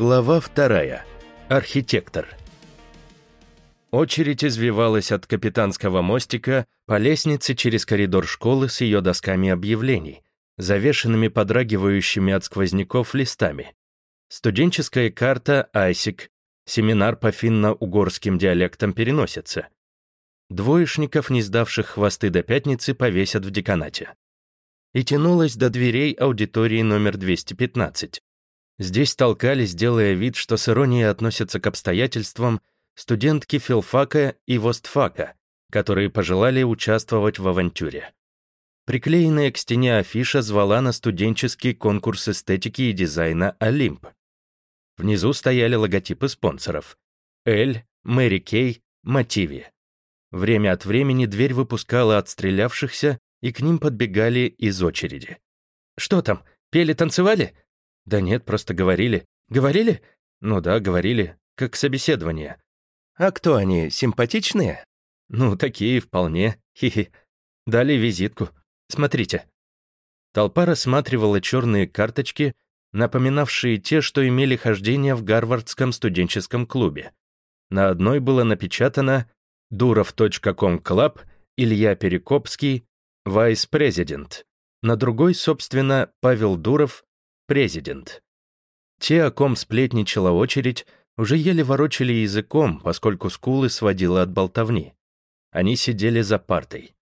Глава вторая. Архитектор. Очередь извивалась от капитанского мостика по лестнице через коридор школы с ее досками объявлений, завешенными подрагивающими от сквозняков листами. Студенческая карта «Айсик», семинар по финно-угорским диалектам переносится. Двоечников, не сдавших хвосты до пятницы, повесят в деканате. И тянулась до дверей аудитории номер 215. Здесь толкались, делая вид, что с иронией относятся к обстоятельствам студентки филфака и востфака, которые пожелали участвовать в авантюре. Приклеенная к стене афиша звала на студенческий конкурс эстетики и дизайна «Олимп». Внизу стояли логотипы спонсоров «Эль», «Мэри Кей», «Мотиви». Время от времени дверь выпускала отстрелявшихся, и к ним подбегали из очереди. «Что там, пели-танцевали?» Да нет, просто говорили. Говорили? Ну да, говорили. Как собеседование. А кто они, симпатичные? Ну, такие вполне. Хи-хи. Дали визитку. Смотрите. Толпа рассматривала черные карточки, напоминавшие те, что имели хождение в Гарвардском студенческом клубе. На одной было напечатано «Durov.com Club», Илья Перекопский, вайс-президент. На другой, собственно, Павел Дуров, президент. Те, о ком сплетничала очередь, уже еле ворочали языком, поскольку скулы сводило от болтовни. Они сидели за партой.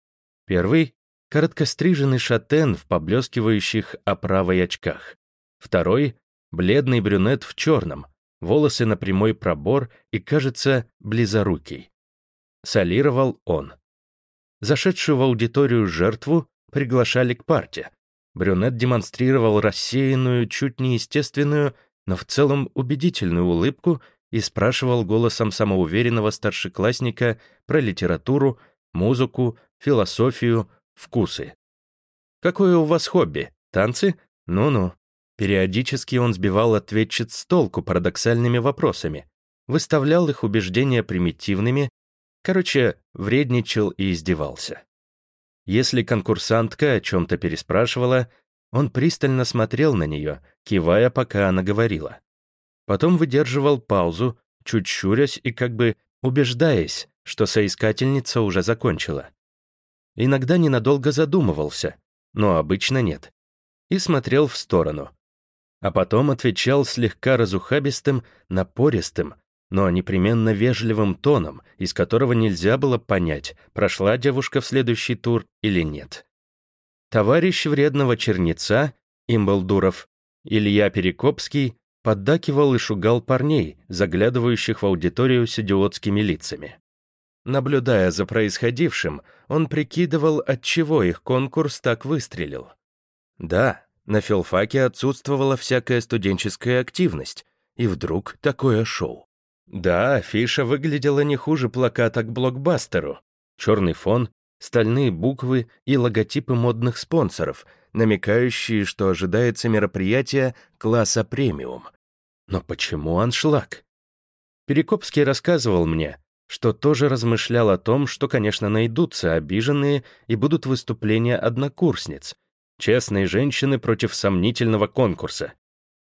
Первый — короткостриженный шатен в поблескивающих оправой очках. Второй — бледный брюнет в черном, волосы на прямой пробор и, кажется, близорукий. Солировал он. Зашедшую в аудиторию жертву приглашали к парте, Брюнет демонстрировал рассеянную, чуть неестественную, но в целом убедительную улыбку и спрашивал голосом самоуверенного старшеклассника про литературу, музыку, философию, вкусы. «Какое у вас хобби? Танцы? Ну-ну». Периодически он сбивал ответчиц с толку парадоксальными вопросами, выставлял их убеждения примитивными, короче, вредничал и издевался. Если конкурсантка о чем-то переспрашивала, он пристально смотрел на нее, кивая, пока она говорила. Потом выдерживал паузу, чуть щурясь и как бы убеждаясь, что соискательница уже закончила. Иногда ненадолго задумывался, но обычно нет. И смотрел в сторону. А потом отвечал слегка разухабистым, напористым, но непременно вежливым тоном, из которого нельзя было понять, прошла девушка в следующий тур или нет. Товарищ вредного черница, им был Дуров, Илья Перекопский, поддакивал и шугал парней, заглядывающих в аудиторию с идиотскими лицами. Наблюдая за происходившим, он прикидывал, отчего их конкурс так выстрелил. Да, на филфаке отсутствовала всякая студенческая активность, и вдруг такое шоу. Да, афиша выглядела не хуже плаката к блокбастеру. Черный фон, стальные буквы и логотипы модных спонсоров, намекающие, что ожидается мероприятие класса премиум. Но почему аншлаг? Перекопский рассказывал мне, что тоже размышлял о том, что, конечно, найдутся обиженные и будут выступления однокурсниц, честные женщины против сомнительного конкурса.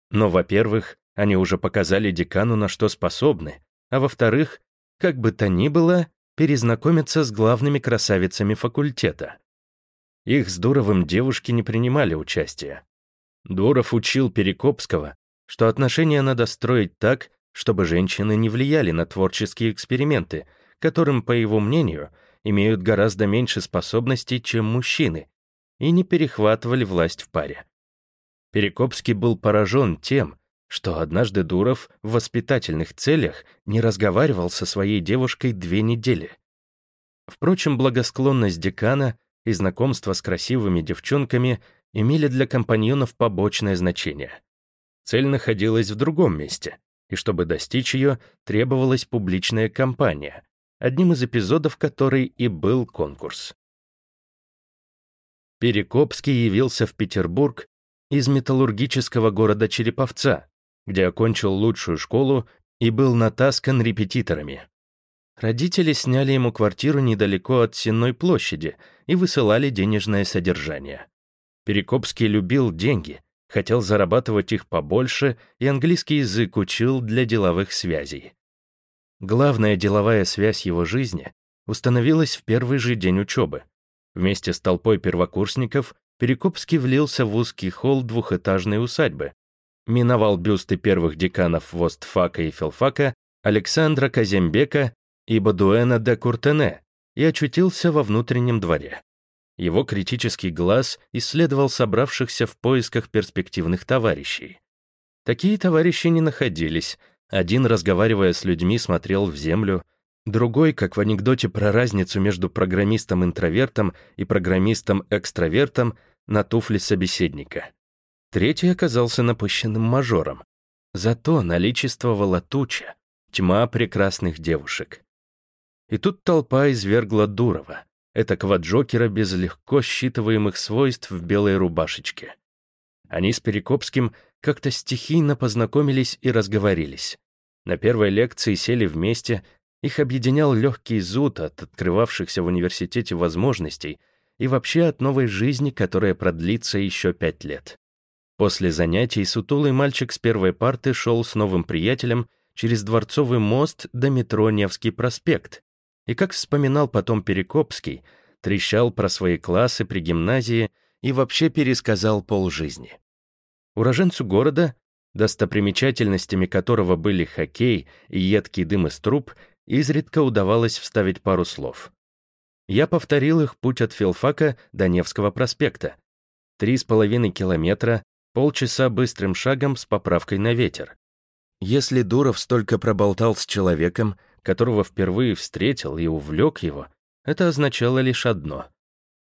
Но, во-первых, они уже показали декану, на что способны, а во-вторых, как бы то ни было, перезнакомиться с главными красавицами факультета. Их с Дуровым девушки не принимали участия. Дуров учил Перекопского, что отношения надо строить так, чтобы женщины не влияли на творческие эксперименты, которым, по его мнению, имеют гораздо меньше способностей, чем мужчины, и не перехватывали власть в паре. Перекопский был поражен тем, что однажды Дуров в воспитательных целях не разговаривал со своей девушкой две недели. Впрочем, благосклонность декана и знакомство с красивыми девчонками имели для компаньонов побочное значение. Цель находилась в другом месте, и чтобы достичь ее, требовалась публичная кампания, одним из эпизодов которой и был конкурс. Перекопский явился в Петербург из металлургического города Череповца, где окончил лучшую школу и был натаскан репетиторами. Родители сняли ему квартиру недалеко от Сенной площади и высылали денежное содержание. Перекопский любил деньги, хотел зарабатывать их побольше и английский язык учил для деловых связей. Главная деловая связь его жизни установилась в первый же день учебы. Вместе с толпой первокурсников Перекопский влился в узкий холл двухэтажной усадьбы, миновал бюсты первых деканов Востфака и Филфака, Александра Казембека и Бадуэна де Куртене и очутился во внутреннем дворе. Его критический глаз исследовал собравшихся в поисках перспективных товарищей. Такие товарищи не находились. Один, разговаривая с людьми, смотрел в землю, другой, как в анекдоте про разницу между программистом-интровертом и программистом-экстравертом, на туфли собеседника. Третий оказался напыщенным мажором. Зато наличествовала туча, тьма прекрасных девушек. И тут толпа извергла Дурова, этакого Джокера без легко считываемых свойств в белой рубашечке. Они с Перекопским как-то стихийно познакомились и разговорились. На первой лекции сели вместе, их объединял легкий зуд от открывавшихся в университете возможностей и вообще от новой жизни, которая продлится еще пять лет. После занятий сутулый мальчик с первой парты шел с новым приятелем через Дворцовый мост до метро Невский проспект, и, как вспоминал потом Перекопский, трещал про свои классы при гимназии и вообще пересказал полжизни. Уроженцу города, достопримечательностями которого были хоккей и едкий дым из труб, изредка удавалось вставить пару слов. Я повторил их путь от филфака до Невского проспекта. Три с половиной километра, полчаса быстрым шагом с поправкой на ветер. Если Дуров столько проболтал с человеком, которого впервые встретил и увлек его, это означало лишь одно.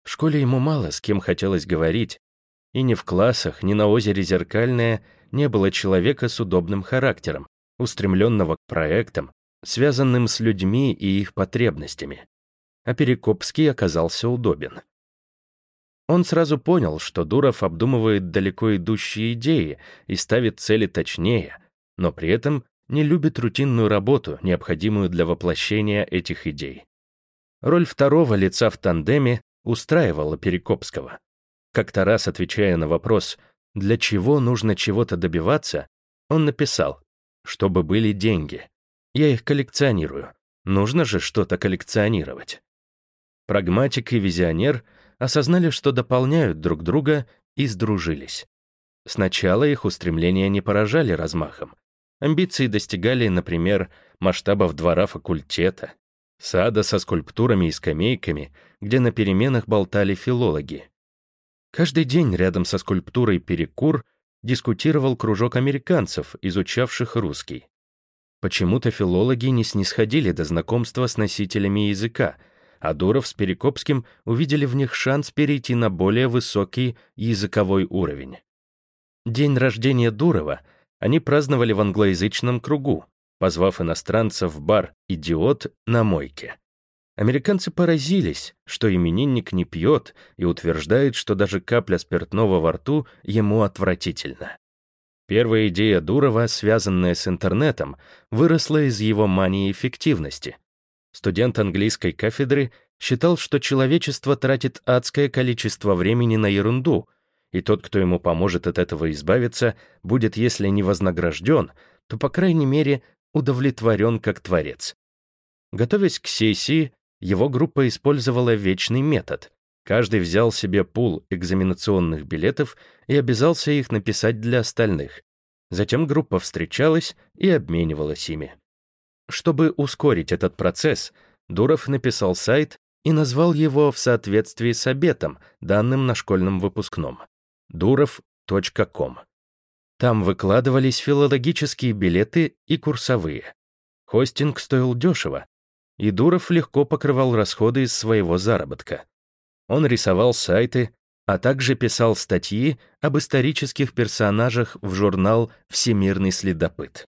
В школе ему мало с кем хотелось говорить, и ни в классах, ни на озере Зеркальное не было человека с удобным характером, устремленного к проектам, связанным с людьми и их потребностями. А Перекопский оказался удобен. Он сразу понял, что Дуров обдумывает далеко идущие идеи и ставит цели точнее, но при этом не любит рутинную работу, необходимую для воплощения этих идей. Роль второго лица в тандеме устраивала Перекопского. Как-то раз, отвечая на вопрос, для чего нужно чего-то добиваться, он написал, чтобы были деньги. Я их коллекционирую. Нужно же что-то коллекционировать. Прагматик и визионер осознали, что дополняют друг друга и сдружились. Сначала их устремления не поражали размахом, Амбиции достигали, например, масштабов двора факультета, сада со скульптурами и скамейками, где на переменах болтали филологи. Каждый день рядом со скульптурой «Перекур» дискутировал кружок американцев, изучавших русский. Почему-то филологи не снисходили до знакомства с носителями языка, а Дуров с Перекопским увидели в них шанс перейти на более высокий языковой уровень. День рождения Дурова — они праздновали в англоязычном кругу, позвав иностранцев в бар «Идиот» на мойке. Американцы поразились, что именинник не пьет и утверждает, что даже капля спиртного во рту ему отвратительно. Первая идея Дурова, связанная с интернетом, выросла из его мании эффективности. Студент английской кафедры считал, что человечество тратит адское количество времени на ерунду — и тот, кто ему поможет от этого избавиться, будет, если не вознагражден, то, по крайней мере, удовлетворен как творец. Готовясь к сессии, его группа использовала вечный метод. Каждый взял себе пул экзаменационных билетов и обязался их написать для остальных. Затем группа встречалась и обменивалась ими. Чтобы ускорить этот процесс, Дуров написал сайт и назвал его в соответствии с обетом, данным на школьном выпускном durov.com. Там выкладывались филологические билеты и курсовые. Хостинг стоил дешево, и Дуров легко покрывал расходы из своего заработка. Он рисовал сайты, а также писал статьи об исторических персонажах в журнал «Всемирный следопыт».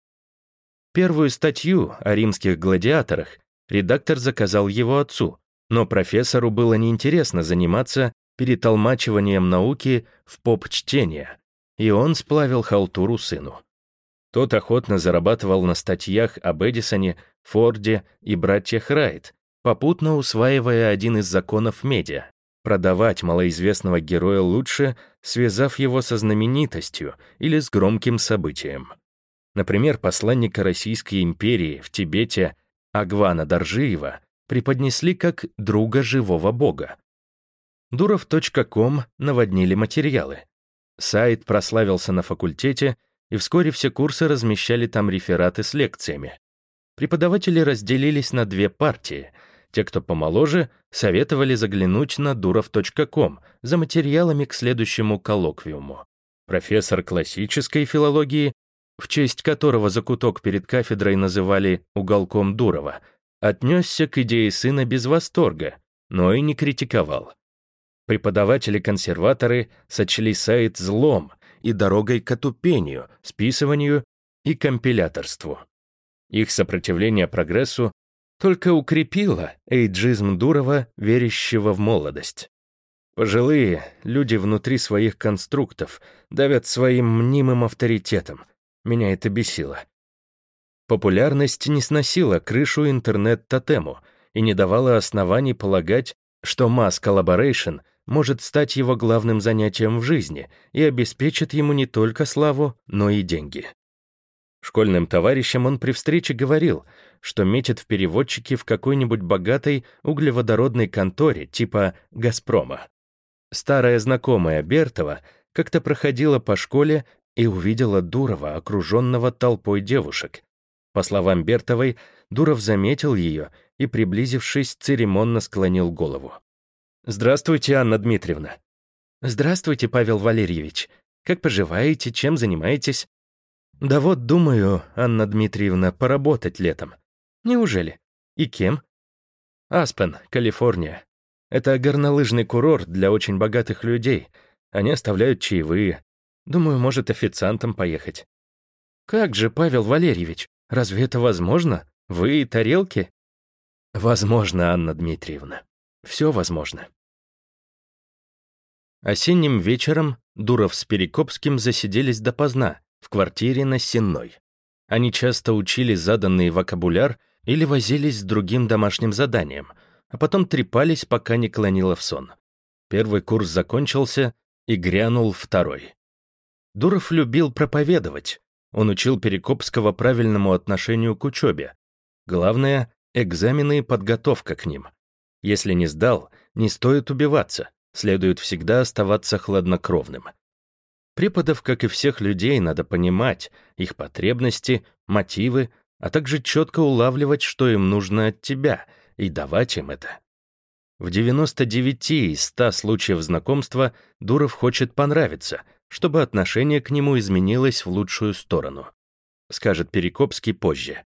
Первую статью о римских гладиаторах редактор заказал его отцу, но профессору было неинтересно заниматься перетолмачиванием науки в поп-чтение, и он сплавил халтуру сыну. Тот охотно зарабатывал на статьях об Эдисоне, Форде и братьях Райт, попутно усваивая один из законов медиа. продавать малоизвестного героя лучше, связав его со знаменитостью или с громким событием. Например, посланника Российской империи в Тибете Агвана Доржиева преподнесли как друга живого бога. Дуров.ком наводнили материалы. Сайт прославился на факультете, и вскоре все курсы размещали там рефераты с лекциями. Преподаватели разделились на две партии. Те, кто помоложе, советовали заглянуть на durov.com за материалами к следующему коллоквиуму. Профессор классической филологии, в честь которого закуток перед кафедрой называли «уголком Дурова», отнесся к идее сына без восторга, но и не критиковал. Преподаватели-консерваторы сочли сайт злом и дорогой к отупению, списыванию и компиляторству. Их сопротивление прогрессу только укрепило эйджизм Дурова, верящего в молодость. Пожилые люди внутри своих конструктов давят своим мнимым авторитетом. Меня это бесило. Популярность не сносила крышу интернет-тотему и не давала оснований полагать, что mass collaboration может стать его главным занятием в жизни и обеспечит ему не только славу, но и деньги. Школьным товарищам он при встрече говорил, что метит в переводчике в какой-нибудь богатой углеводородной конторе типа «Газпрома». Старая знакомая Бертова как-то проходила по школе и увидела Дурова, окруженного толпой девушек. По словам Бертовой, Дуров заметил ее и, приблизившись, церемонно склонил голову. «Здравствуйте, Анна Дмитриевна». «Здравствуйте, Павел Валерьевич. Как поживаете, чем занимаетесь?» «Да вот, думаю, Анна Дмитриевна, поработать летом». «Неужели? И кем?» «Аспен, Калифорния. Это горнолыжный курорт для очень богатых людей. Они оставляют чаевые. Думаю, может, официантом поехать». «Как же, Павел Валерьевич, разве это возможно? Вы и тарелки?» «Возможно, Анна Дмитриевна. Все возможно». Осенним вечером Дуров с Перекопским засиделись допоздна, в квартире на Сенной. Они часто учили заданный вокабуляр или возились с другим домашним заданием, а потом трепались, пока не клонило в сон. Первый курс закончился, и грянул второй. Дуров любил проповедовать. Он учил Перекопского правильному отношению к учебе. Главное — экзамены и подготовка к ним. Если не сдал, не стоит убиваться, следует всегда оставаться хладнокровным. Преподов, как и всех людей, надо понимать, их потребности, мотивы, а также четко улавливать, что им нужно от тебя, и давать им это. В 99 из 100 случаев знакомства Дуров хочет понравиться, чтобы отношение к нему изменилось в лучшую сторону. Скажет Перекопский позже.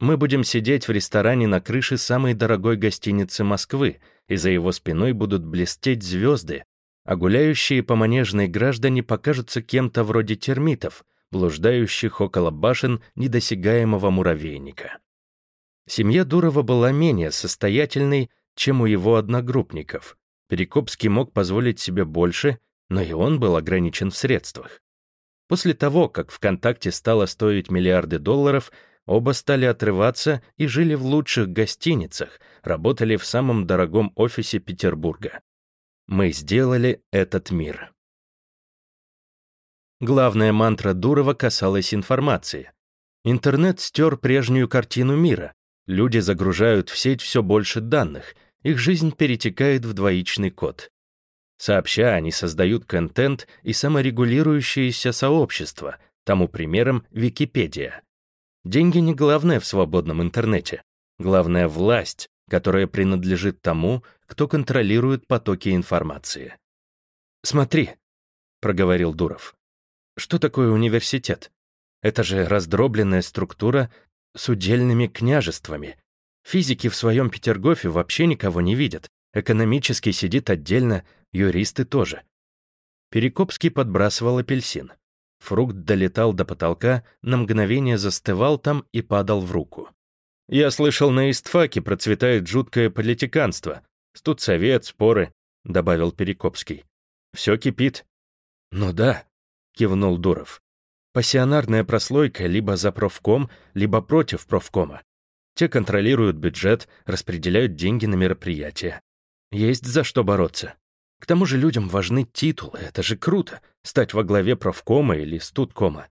Мы будем сидеть в ресторане на крыше самой дорогой гостиницы Москвы, и за его спиной будут блестеть звезды, а гуляющие по манежной граждане покажутся кем-то вроде термитов, блуждающих около башен недосягаемого муравейника. Семья Дурова была менее состоятельной, чем у его одногруппников. Перекопский мог позволить себе больше, но и он был ограничен в средствах. После того, как ВКонтакте стало стоить миллиарды долларов, оба стали отрываться и жили в лучших гостиницах, работали в самом дорогом офисе Петербурга. Мы сделали этот мир. Главная мантра Дурова касалась информации. Интернет стер прежнюю картину мира. Люди загружают в сеть все больше данных, их жизнь перетекает в двоичный код. Сообща они создают контент и саморегулирующееся сообщество, тому примером Википедия. Деньги не главное в свободном интернете. Главное — власть, которая принадлежит тому, кто контролирует потоки информации. «Смотри», — проговорил Дуров, — «что такое университет? Это же раздробленная структура с удельными княжествами. Физики в своем Петергофе вообще никого не видят, экономический сидит отдельно, юристы тоже». Перекопский подбрасывал апельсин. Фрукт долетал до потолка, на мгновение застывал там и падал в руку. Я слышал, на истфаке процветает жуткое политиканство. Студсовет, споры, — добавил Перекопский. Все кипит. Ну да, — кивнул Дуров. Пассионарная прослойка либо за профком, либо против профкома. Те контролируют бюджет, распределяют деньги на мероприятия. Есть за что бороться. К тому же людям важны титулы, это же круто, стать во главе профкома или студкома.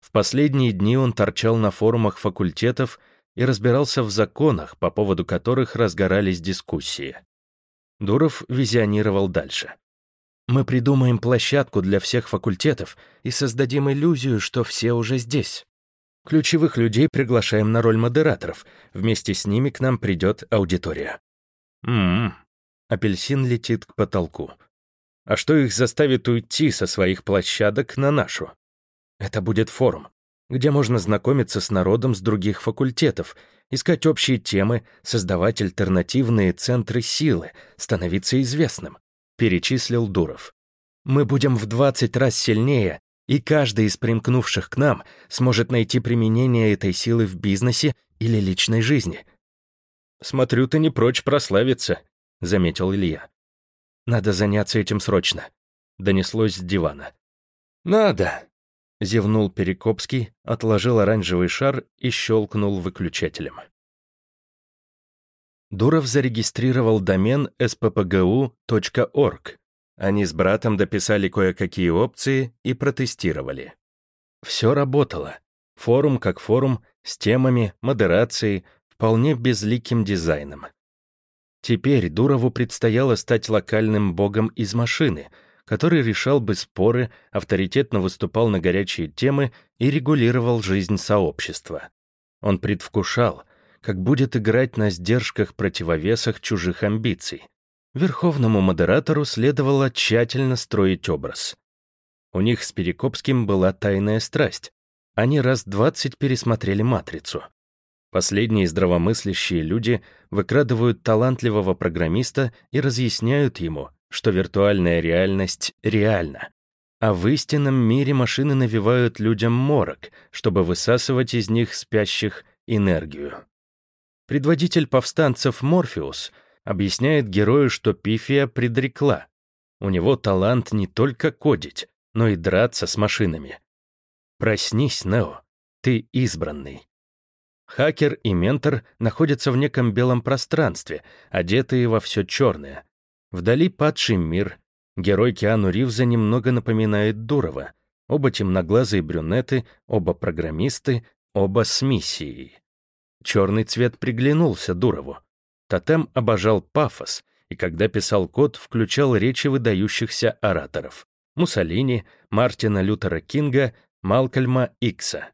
В последние дни он торчал на форумах факультетов и разбирался в законах, по поводу которых разгорались дискуссии. Дуров визионировал дальше. «Мы придумаем площадку для всех факультетов и создадим иллюзию, что все уже здесь. Ключевых людей приглашаем на роль модераторов, вместе с ними к нам придет аудитория». «М-м-м», апельсин летит к потолку. «А что их заставит уйти со своих площадок на нашу?» Это будет форум, где можно знакомиться с народом с других факультетов, искать общие темы, создавать альтернативные центры силы, становиться известным», — перечислил Дуров. «Мы будем в 20 раз сильнее, и каждый из примкнувших к нам сможет найти применение этой силы в бизнесе или личной жизни». «Смотрю, ты не прочь прославиться», — заметил Илья. «Надо заняться этим срочно», — донеслось с дивана. «Надо», Зевнул Перекопский, отложил оранжевый шар и щелкнул выключателем. Дуров зарегистрировал домен sppgu.org. Они с братом дописали кое-какие опции и протестировали. Все работало. Форум как форум, с темами, модерацией, вполне безликим дизайном. Теперь Дурову предстояло стать локальным богом из машины — который решал бы споры, авторитетно выступал на горячие темы и регулировал жизнь сообщества. Он предвкушал, как будет играть на сдержках-противовесах чужих амбиций. Верховному модератору следовало тщательно строить образ. У них с Перекопским была тайная страсть. Они раз двадцать пересмотрели «Матрицу». Последние здравомыслящие люди выкрадывают талантливого программиста и разъясняют ему, что виртуальная реальность реальна. А в истинном мире машины навевают людям морок, чтобы высасывать из них спящих энергию. Предводитель повстанцев Морфеус объясняет герою, что Пифия предрекла. У него талант не только кодить, но и драться с машинами. Проснись, Нео, ты избранный. Хакер и ментор находятся в неком белом пространстве, одетые во все черное. Вдали падший мир. Герой Киану Ривза немного напоминает Дурова. Оба темноглазые брюнеты, оба программисты, оба с миссией. Черный цвет приглянулся Дурову. Тотем обожал пафос, и когда писал код, включал речи выдающихся ораторов. Муссолини, Мартина Лютера Кинга, Малкольма Икса.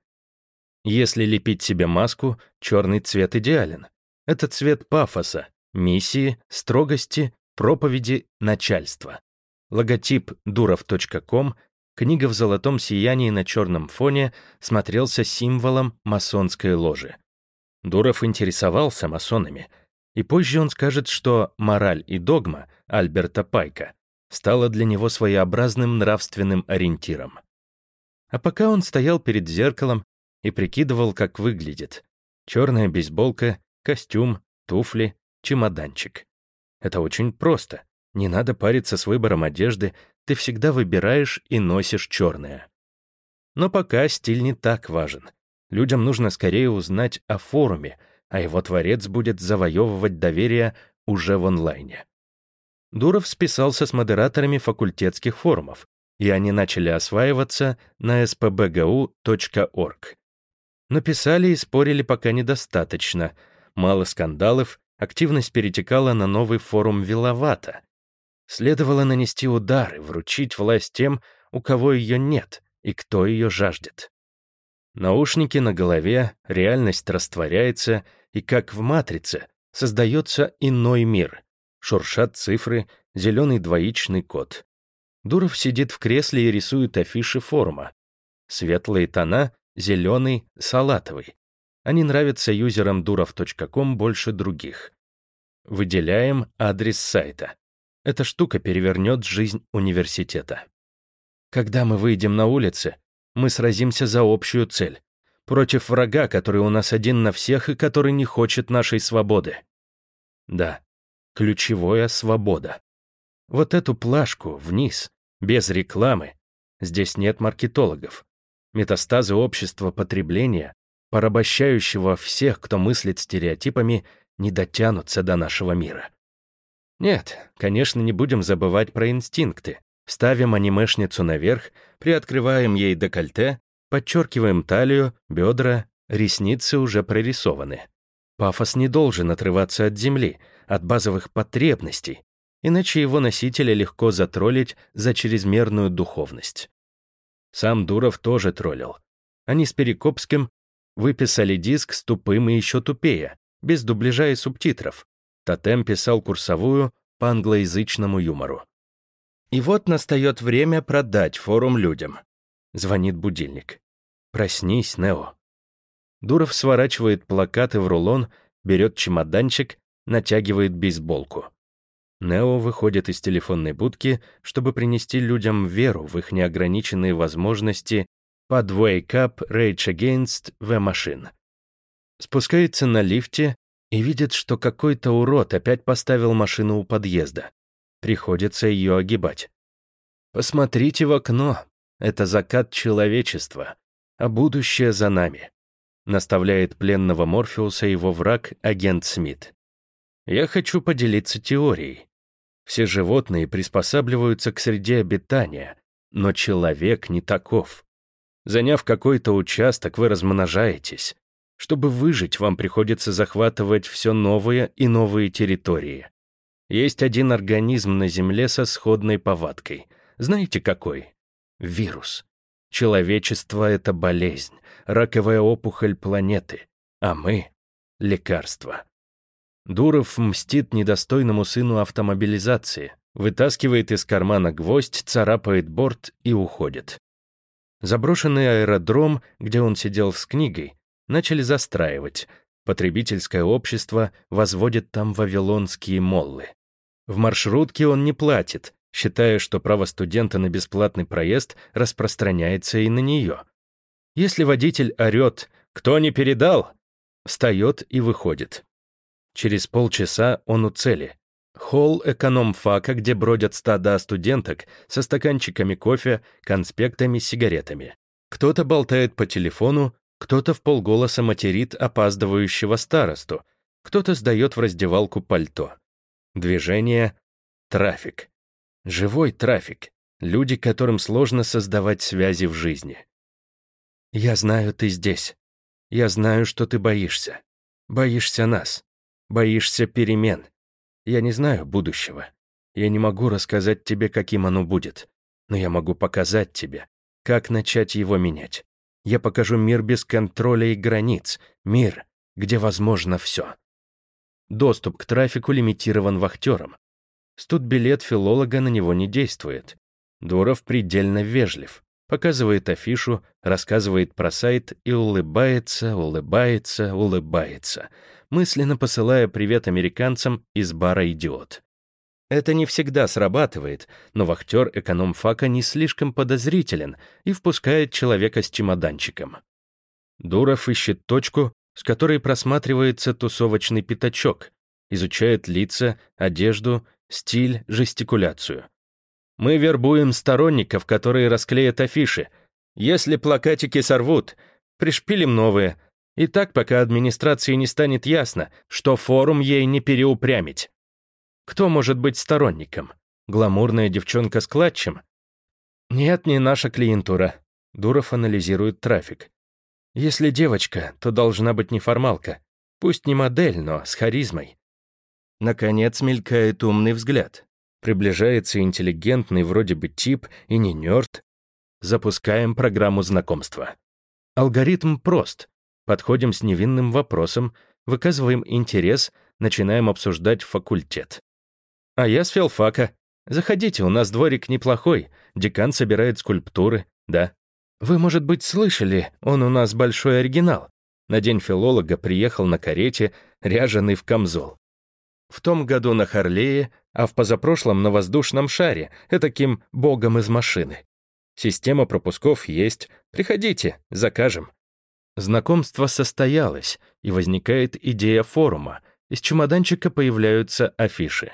Если лепить себе маску, черный цвет идеален. Это цвет пафоса, миссии, строгости, Проповеди начальства. Логотип durov.com, книга в золотом сиянии на черном фоне, смотрелся символом масонской ложи. Дуров интересовался масонами, и позже он скажет, что «Мораль и догма» Альберта Пайка стала для него своеобразным нравственным ориентиром. А пока он стоял перед зеркалом и прикидывал, как выглядит. Черная бейсболка, костюм, туфли, чемоданчик. Это очень просто. Не надо париться с выбором одежды, ты всегда выбираешь и носишь черное. Но пока стиль не так важен. Людям нужно скорее узнать о форуме, а его творец будет завоевывать доверие уже в онлайне. Дуров списался с модераторами факультетских форумов, и они начали осваиваться на spbgu.org. Но писали и спорили пока недостаточно, мало скандалов, активность перетекала на новый форум Виловато. Следовало нанести удар и вручить власть тем, у кого ее нет и кто ее жаждет. Наушники на голове, реальность растворяется, и как в «Матрице» создается иной мир. Шуршат цифры, зеленый двоичный код. Дуров сидит в кресле и рисует афиши форума. Светлые тона — зеленый, салатовый. Они нравятся юзерам durov.com больше других. Выделяем адрес сайта. Эта штука перевернет жизнь университета. Когда мы выйдем на улицы, мы сразимся за общую цель. Против врага, который у нас один на всех и который не хочет нашей свободы. Да, ключевое — свобода. Вот эту плашку вниз, без рекламы. Здесь нет маркетологов. Метастазы общества потребления порабощающего всех, кто мыслит стереотипами, не дотянутся до нашего мира. Нет, конечно, не будем забывать про инстинкты. Ставим анимешницу наверх, приоткрываем ей декольте, подчеркиваем талию, бедра, ресницы уже прорисованы. Пафос не должен отрываться от земли, от базовых потребностей, иначе его носителя легко затроллить за чрезмерную духовность. Сам Дуров тоже троллил. Они с Перекопским выписали диск с тупым и еще тупее, без дубляжа и субтитров. Тотем писал курсовую по англоязычному юмору. И вот настает время продать форум людям. Звонит будильник. «Проснись, Нео». Дуров сворачивает плакаты в рулон, берет чемоданчик, натягивает бейсболку. Нео выходит из телефонной будки, чтобы принести людям веру в их неограниченные возможности под Wake Up Rage Against the Machine. Спускается на лифте и видит, что какой-то урод опять поставил машину у подъезда. Приходится ее огибать. Посмотрите в окно. Это закат человечества, а будущее за нами. Наставляет пленного Морфеуса его враг, агент Смит. Я хочу поделиться теорией. Все животные приспосабливаются к среде обитания, но человек не таков. Заняв какой-то участок, вы размножаетесь. Чтобы выжить, вам приходится захватывать все новые и новые территории. Есть один организм на Земле со сходной повадкой. Знаете какой? Вирус. Человечество — это болезнь, раковая опухоль планеты, а мы — лекарство. Дуров мстит недостойному сыну автомобилизации, вытаскивает из кармана гвоздь, царапает борт и уходит. Заброшенный аэродром, где он сидел с книгой, начали застраивать. Потребительское общество возводит там вавилонские моллы. В маршрутке он не платит, считая, что право студента на бесплатный проезд распространяется и на нее. Если водитель орет «Кто не передал?», встает и выходит. Через полчаса он у цели. Холл экономфака, где бродят стада студенток со стаканчиками кофе, конспектами, сигаретами. Кто-то болтает по телефону, кто-то в полголоса материт опаздывающего старосту, кто-то сдает в раздевалку пальто. Движение — трафик. Живой трафик. Люди, которым сложно создавать связи в жизни. «Я знаю, ты здесь. Я знаю, что ты боишься. Боишься нас. Боишься перемен. Я не знаю будущего. Я не могу рассказать тебе, каким оно будет. Но я могу показать тебе, как начать его менять. Я покажу мир без контроля и границ. Мир, где возможно все. Доступ к трафику лимитирован вахтером. Студбилет филолога на него не действует. Дуров предельно вежлив. Показывает афишу, рассказывает про сайт и улыбается, улыбается, улыбается — мысленно посылая привет американцам из бара «Идиот». Это не всегда срабатывает, но вахтер экономфака не слишком подозрителен и впускает человека с чемоданчиком. Дуров ищет точку, с которой просматривается тусовочный пятачок, изучает лица, одежду, стиль, жестикуляцию. Мы вербуем сторонников, которые расклеят афиши. Если плакатики сорвут, пришпилим новые, и так, пока администрации не станет ясно, что форум ей не переупрямить. Кто может быть сторонником? Гламурная девчонка с клатчем? Нет, не наша клиентура. Дуров анализирует трафик. Если девочка, то должна быть неформалка. Пусть не модель, но с харизмой. Наконец мелькает умный взгляд. Приближается интеллигентный вроде бы тип и не нерд. Запускаем программу знакомства. Алгоритм прост. Подходим с невинным вопросом, выказываем интерес, начинаем обсуждать факультет. А я с филфака. Заходите, у нас дворик неплохой, декан собирает скульптуры, да. Вы, может быть, слышали, он у нас большой оригинал. На день филолога приехал на карете, ряженый в камзол. В том году на Харлее, а в позапрошлом на воздушном шаре, таким богом из машины. Система пропусков есть, приходите, закажем. Знакомство состоялось, и возникает идея форума. Из чемоданчика появляются афиши.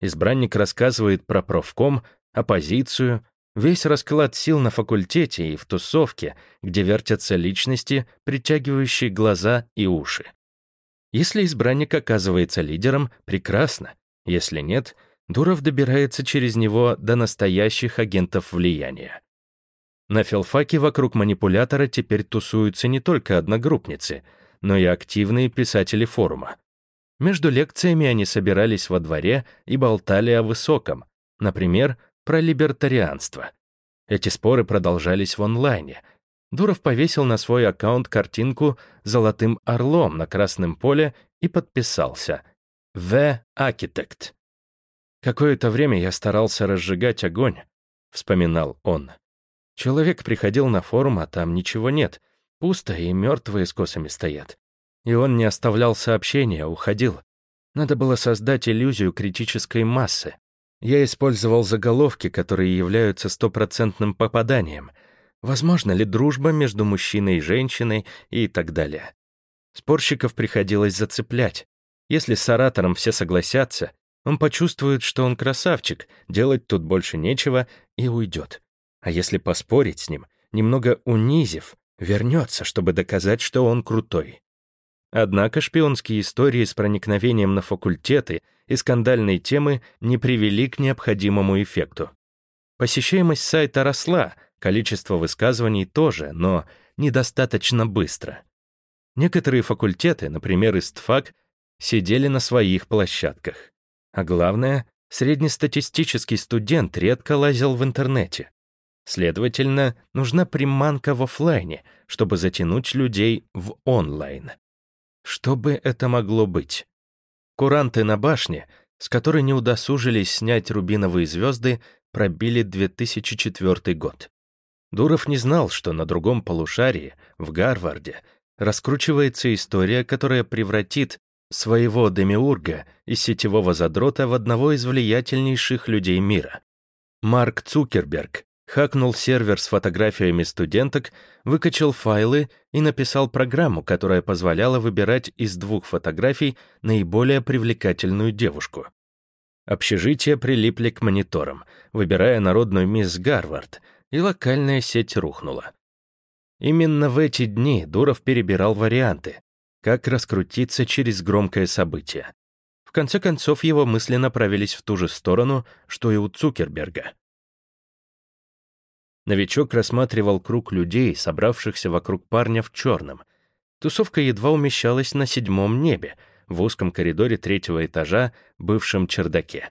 Избранник рассказывает про профком, оппозицию, весь расклад сил на факультете и в тусовке, где вертятся личности, притягивающие глаза и уши. Если избранник оказывается лидером, прекрасно. Если нет, Дуров добирается через него до настоящих агентов влияния. На филфаке вокруг манипулятора теперь тусуются не только одногруппницы, но и активные писатели форума. Между лекциями они собирались во дворе и болтали о высоком, например, про либертарианство. Эти споры продолжались в онлайне. Дуров повесил на свой аккаунт картинку золотым орлом на красном поле и подписался «The Architect». «Какое-то время я старался разжигать огонь», — вспоминал он. Человек приходил на форум, а там ничего нет. Пусто, и мертвые с косами стоят. И он не оставлял сообщения, уходил. Надо было создать иллюзию критической массы. Я использовал заголовки, которые являются стопроцентным попаданием. Возможно ли дружба между мужчиной и женщиной и так далее. Спорщиков приходилось зацеплять. Если с оратором все согласятся, он почувствует, что он красавчик, делать тут больше нечего и уйдет. А если поспорить с ним, немного унизив, вернется, чтобы доказать, что он крутой. Однако шпионские истории с проникновением на факультеты и скандальные темы не привели к необходимому эффекту. Посещаемость сайта росла, количество высказываний тоже, но недостаточно быстро. Некоторые факультеты, например, ИСТФАК, сидели на своих площадках. А главное, среднестатистический студент редко лазил в интернете. Следовательно, нужна приманка в офлайне, чтобы затянуть людей в онлайн. Что бы это могло быть? Куранты на башне, с которой не удосужились снять рубиновые звезды, пробили 2004 год. Дуров не знал, что на другом полушарии, в Гарварде, раскручивается история, которая превратит своего демиурга из сетевого задрота в одного из влиятельнейших людей мира. Марк Цукерберг хакнул сервер с фотографиями студенток, выкачал файлы и написал программу, которая позволяла выбирать из двух фотографий наиболее привлекательную девушку. Общежития прилипли к мониторам, выбирая народную мисс Гарвард, и локальная сеть рухнула. Именно в эти дни Дуров перебирал варианты, как раскрутиться через громкое событие. В конце концов, его мысли направились в ту же сторону, что и у Цукерберга. Новичок рассматривал круг людей, собравшихся вокруг парня в черном. Тусовка едва умещалась на седьмом небе, в узком коридоре третьего этажа, бывшем чердаке.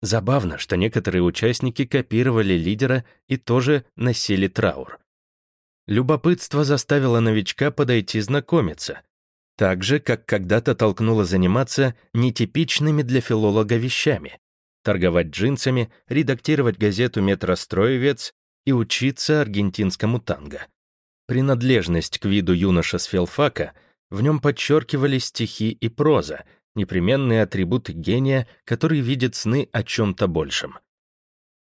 Забавно, что некоторые участники копировали лидера и тоже носили траур. Любопытство заставило новичка подойти знакомиться, так же, как когда-то толкнуло заниматься нетипичными для филолога вещами, торговать джинсами, редактировать газету «Метростроевец» и учиться аргентинскому танго. Принадлежность к виду юноша с филфака в нем подчеркивались стихи и проза, непременные атрибуты гения, который видит сны о чем-то большем.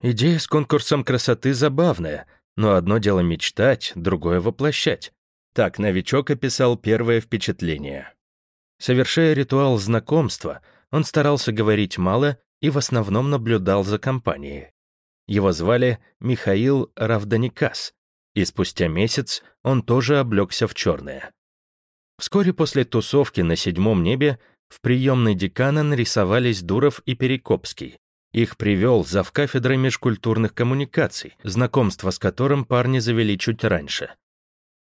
Идея с конкурсом красоты забавная, но одно дело мечтать, другое — воплощать. Так новичок описал первое впечатление. Совершая ритуал знакомства, он старался говорить мало и в основном наблюдал за компанией. Его звали Михаил Равданикас, и спустя месяц он тоже облегся в черное. Вскоре после тусовки на седьмом небе в приемной декана нарисовались Дуров и Перекопский. Их привел завкафедрой межкультурных коммуникаций, знакомство с которым парни завели чуть раньше.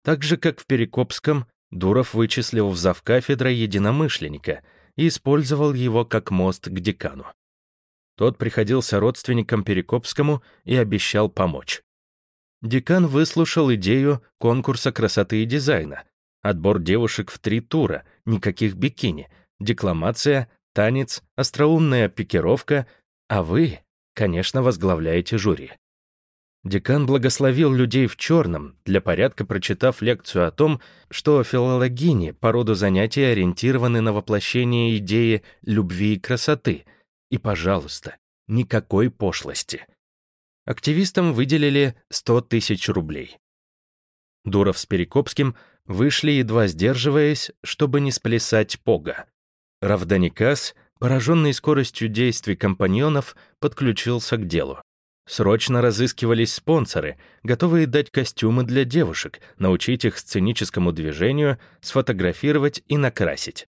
Так же, как в Перекопском, Дуров вычислил в завкафедре единомышленника и использовал его как мост к декану. Тот приходился родственником Перекопскому и обещал помочь. Декан выслушал идею конкурса красоты и дизайна. Отбор девушек в три тура, никаких бикини, декламация, танец, остроумная пикировка, а вы, конечно, возглавляете жюри. Декан благословил людей в черном, для порядка прочитав лекцию о том, что филологини по роду занятий ориентированы на воплощение идеи любви и красоты. И, пожалуйста, никакой пошлости. Активистам выделили 100 тысяч рублей. Дуров с Перекопским вышли, едва сдерживаясь, чтобы не сплясать пога. Равданикас, пораженный скоростью действий компаньонов, подключился к делу. Срочно разыскивались спонсоры, готовые дать костюмы для девушек, научить их сценическому движению, сфотографировать и накрасить.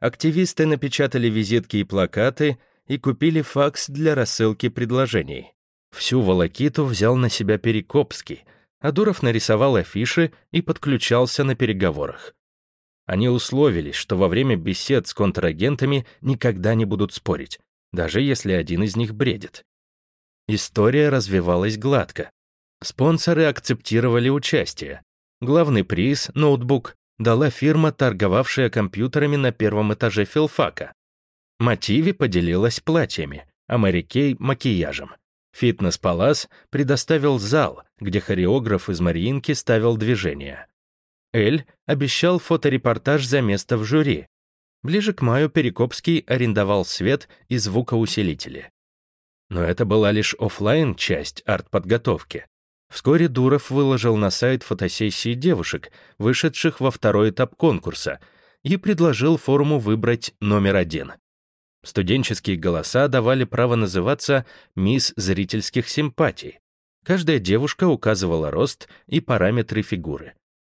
Активисты напечатали визитки и плакаты, и купили факс для рассылки предложений. Всю волокиту взял на себя Перекопский, а Дуров нарисовал афиши и подключался на переговорах. Они условились, что во время бесед с контрагентами никогда не будут спорить, даже если один из них бредит. История развивалась гладко. Спонсоры акцептировали участие. Главный приз, ноутбук, дала фирма, торговавшая компьютерами на первом этаже филфака. Мотиви поделилась платьями, а Мэри макияжем. Фитнес-палас предоставил зал, где хореограф из Мариинки ставил движения. Эль обещал фоторепортаж за место в жюри. Ближе к маю Перекопский арендовал свет и звукоусилители. Но это была лишь офлайн часть арт-подготовки. Вскоре Дуров выложил на сайт фотосессии девушек, вышедших во второй этап конкурса, и предложил форуму выбрать номер один. Студенческие голоса давали право называться «Мисс зрительских симпатий». Каждая девушка указывала рост и параметры фигуры.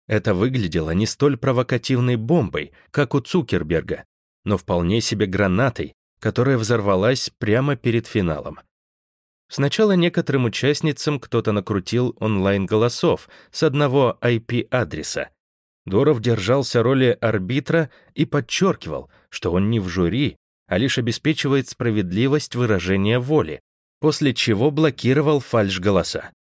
Это выглядело не столь провокативной бомбой, как у Цукерберга, но вполне себе гранатой, которая взорвалась прямо перед финалом. Сначала некоторым участницам кто-то накрутил онлайн-голосов с одного IP-адреса. Доров держался роли арбитра и подчеркивал, что он не в жюри, а лишь обеспечивает справедливость выражения воли, после чего блокировал фальш-голоса.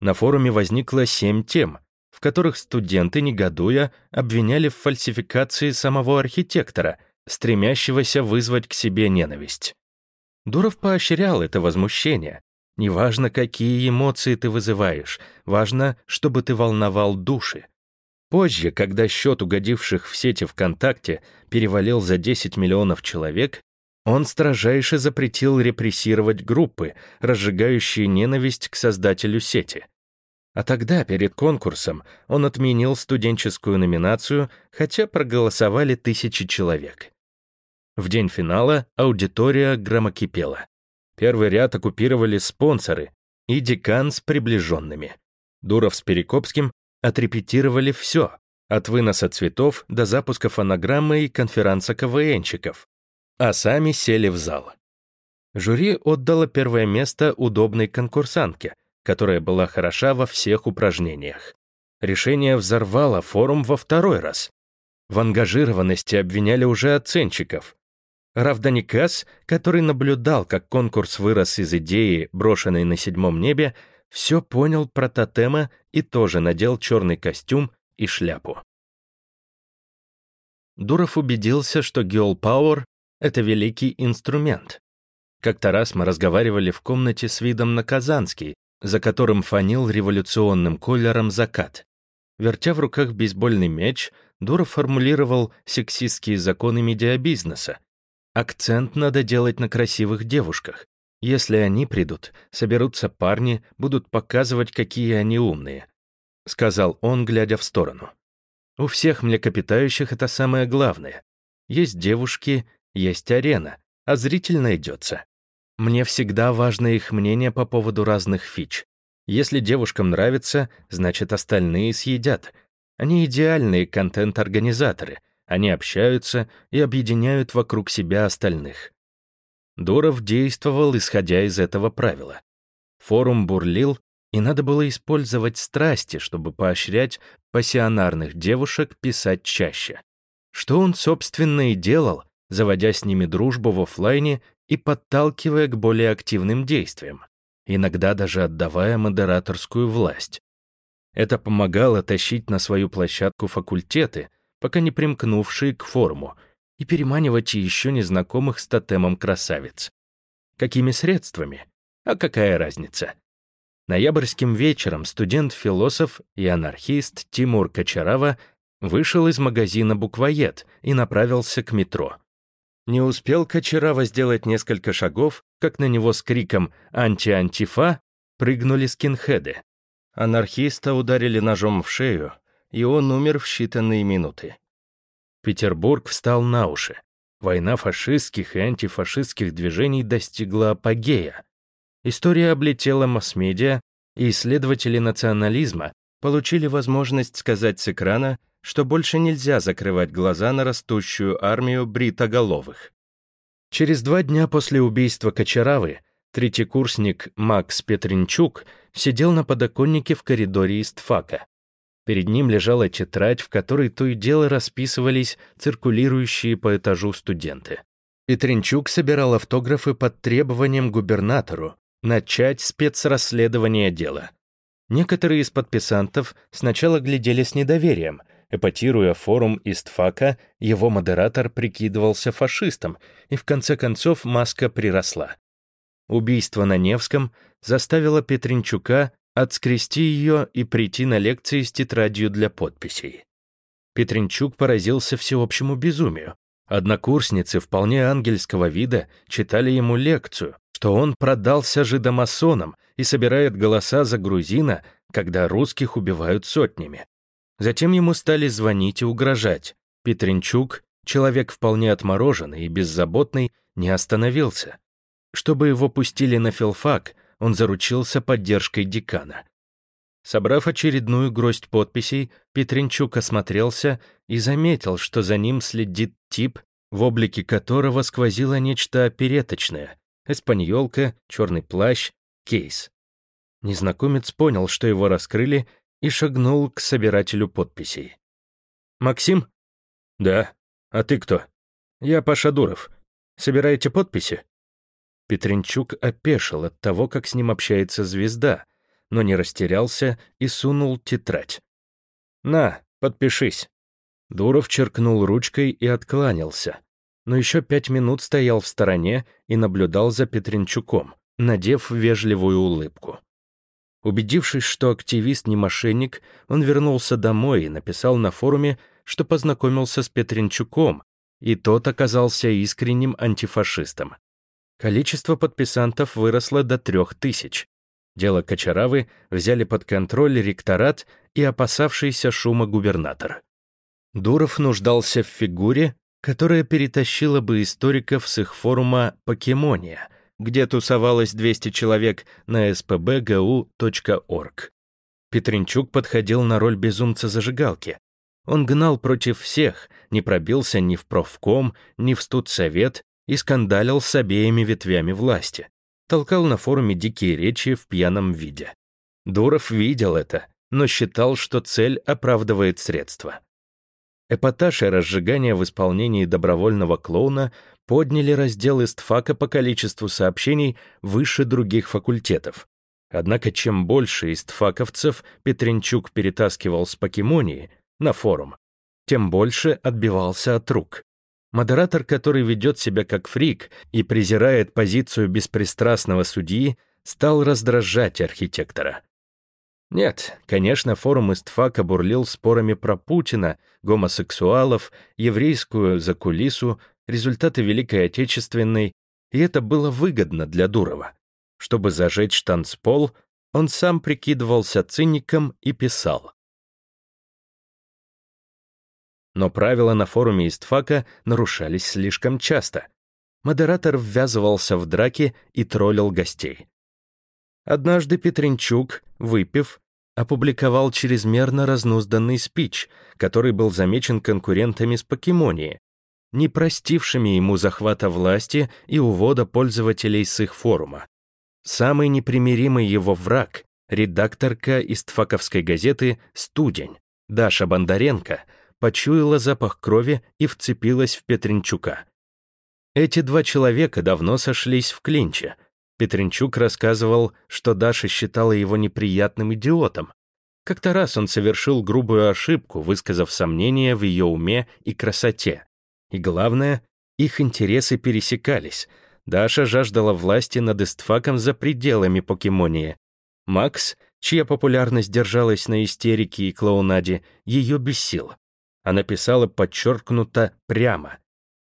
На форуме возникло семь тем, в которых студенты, негодуя, обвиняли в фальсификации самого архитектора, стремящегося вызвать к себе ненависть. Дуров поощрял это возмущение. Неважно, какие эмоции ты вызываешь, важно, чтобы ты волновал души. Позже, когда счет угодивших в сети ВКонтакте перевалил за 10 миллионов человек, он строжайше запретил репрессировать группы, разжигающие ненависть к создателю сети. А тогда, перед конкурсом, он отменил студенческую номинацию, хотя проголосовали тысячи человек. В день финала аудитория громокипела. Первый ряд оккупировали спонсоры и декан с приближенными. Дуров с Перекопским отрепетировали все, от выноса цветов до запуска фонограммы и конферанса КВНчиков, а сами сели в зал. Жюри отдало первое место удобной конкурсантке, которая была хороша во всех упражнениях. Решение взорвало форум во второй раз. В ангажированности обвиняли уже оценщиков. Равданикас, который наблюдал, как конкурс вырос из идеи, брошенной на седьмом небе, все понял про тотема и тоже надел черный костюм и шляпу. Дуров убедился, что Girl Power — это великий инструмент. Как-то раз мы разговаривали в комнате с видом на Казанский, за которым фанил революционным колером закат. Вертя в руках бейсбольный мяч, Дуров формулировал сексистские законы медиабизнеса. Акцент надо делать на красивых девушках. Если они придут, соберутся парни, будут показывать, какие они умные», — сказал он, глядя в сторону. «У всех млекопитающих это самое главное. Есть девушки, есть арена, а зритель найдется. Мне всегда важно их мнение по поводу разных фич. Если девушкам нравится, значит, остальные съедят. Они идеальные контент-организаторы. Они общаются и объединяют вокруг себя остальных. Дуров действовал, исходя из этого правила. Форум бурлил, и надо было использовать страсти, чтобы поощрять пассионарных девушек писать чаще. Что он, собственно, и делал, заводя с ними дружбу в офлайне и подталкивая к более активным действиям, иногда даже отдавая модераторскую власть. Это помогало тащить на свою площадку факультеты, пока не примкнувшие к форуму, и переманивать еще незнакомых с тотемом красавиц. Какими средствами? А какая разница? Ноябрьским вечером студент-философ и анархист Тимур Кочарава вышел из магазина «Буквоед» и направился к метро. Не успел Кочарава сделать несколько шагов, как на него с криком «Анти-антифа» прыгнули скинхеды. Анархиста ударили ножом в шею, и он умер в считанные минуты. Петербург встал на уши. Война фашистских и антифашистских движений достигла апогея. История облетела масс-медиа, и исследователи национализма получили возможность сказать с экрана, что больше нельзя закрывать глаза на растущую армию бритоголовых. Через два дня после убийства Кочаравы третьекурсник Макс Петренчук сидел на подоконнике в коридоре истфака. Перед ним лежала тетрадь, в которой то и дело расписывались циркулирующие по этажу студенты. Петренчук собирал автографы под требованием губернатору начать спецрасследование дела. Некоторые из подписантов сначала глядели с недоверием. Эпатируя форум Истфака, его модератор прикидывался фашистом, и в конце концов маска приросла. Убийство на Невском заставило Петренчука отскрести ее и прийти на лекции с тетрадью для подписей. Петренчук поразился всеобщему безумию. Однокурсницы вполне ангельского вида читали ему лекцию, что он продался жидомасонам и собирает голоса за грузина, когда русских убивают сотнями. Затем ему стали звонить и угрожать. Петренчук, человек вполне отмороженный и беззаботный, не остановился. Чтобы его пустили на филфак, он заручился поддержкой декана. Собрав очередную гроздь подписей, Петренчук осмотрелся и заметил, что за ним следит тип, в облике которого сквозило нечто опереточное, эспаньолка, черный плащ, кейс. Незнакомец понял, что его раскрыли, и шагнул к собирателю подписей. «Максим?» «Да. А ты кто?» «Я Паша Дуров. Собираете подписи?» Петренчук опешил от того, как с ним общается звезда, но не растерялся и сунул тетрадь. «На, подпишись». Дуров черкнул ручкой и откланялся но еще пять минут стоял в стороне и наблюдал за Петренчуком, надев вежливую улыбку. Убедившись, что активист не мошенник, он вернулся домой и написал на форуме, что познакомился с Петренчуком, и тот оказался искренним антифашистом. Количество подписантов выросло до трех тысяч. Дело Кочаравы взяли под контроль ректорат и опасавшийся шума губернатор. Дуров нуждался в фигуре, которая перетащила бы историков с их форума «Покемония», где тусовалось 200 человек на spbgu.org. Петренчук подходил на роль безумца-зажигалки. Он гнал против всех, не пробился ни в профком, ни в студсовет и скандалил с обеими ветвями власти. Толкал на форуме дикие речи в пьяном виде. Дуров видел это, но считал, что цель оправдывает средства. Эпатаж и разжигание в исполнении добровольного клоуна подняли раздел истфака по количеству сообщений выше других факультетов. Однако чем больше истфаковцев Петренчук перетаскивал с покемонии на форум, тем больше отбивался от рук. Модератор, который ведет себя как фрик и презирает позицию беспристрастного судьи, стал раздражать архитектора. Нет, конечно, форум Истфака бурлил спорами про Путина, гомосексуалов, еврейскую закулису, результаты Великой Отечественной, и это было выгодно для Дурова. Чтобы зажечь танцпол, он сам прикидывался циником и писал. Но правила на форуме Истфака нарушались слишком часто. Модератор ввязывался в драки и троллил гостей. Однажды Петренчук, выпив, опубликовал чрезмерно разнузданный спич, который был замечен конкурентами с покемонии, не простившими ему захвата власти и увода пользователей с их форума. Самый непримиримый его враг — редакторка из Тфаковской газеты «Студень» Даша Бондаренко почуяла запах крови и вцепилась в Петренчука. Эти два человека давно сошлись в клинче — Петренчук рассказывал, что Даша считала его неприятным идиотом. Как-то раз он совершил грубую ошибку, высказав сомнения в ее уме и красоте. И главное, их интересы пересекались. Даша жаждала власти над эстфаком за пределами покемонии. Макс, чья популярность держалась на истерике и клоунаде, ее бесил. Она писала подчеркнуто прямо.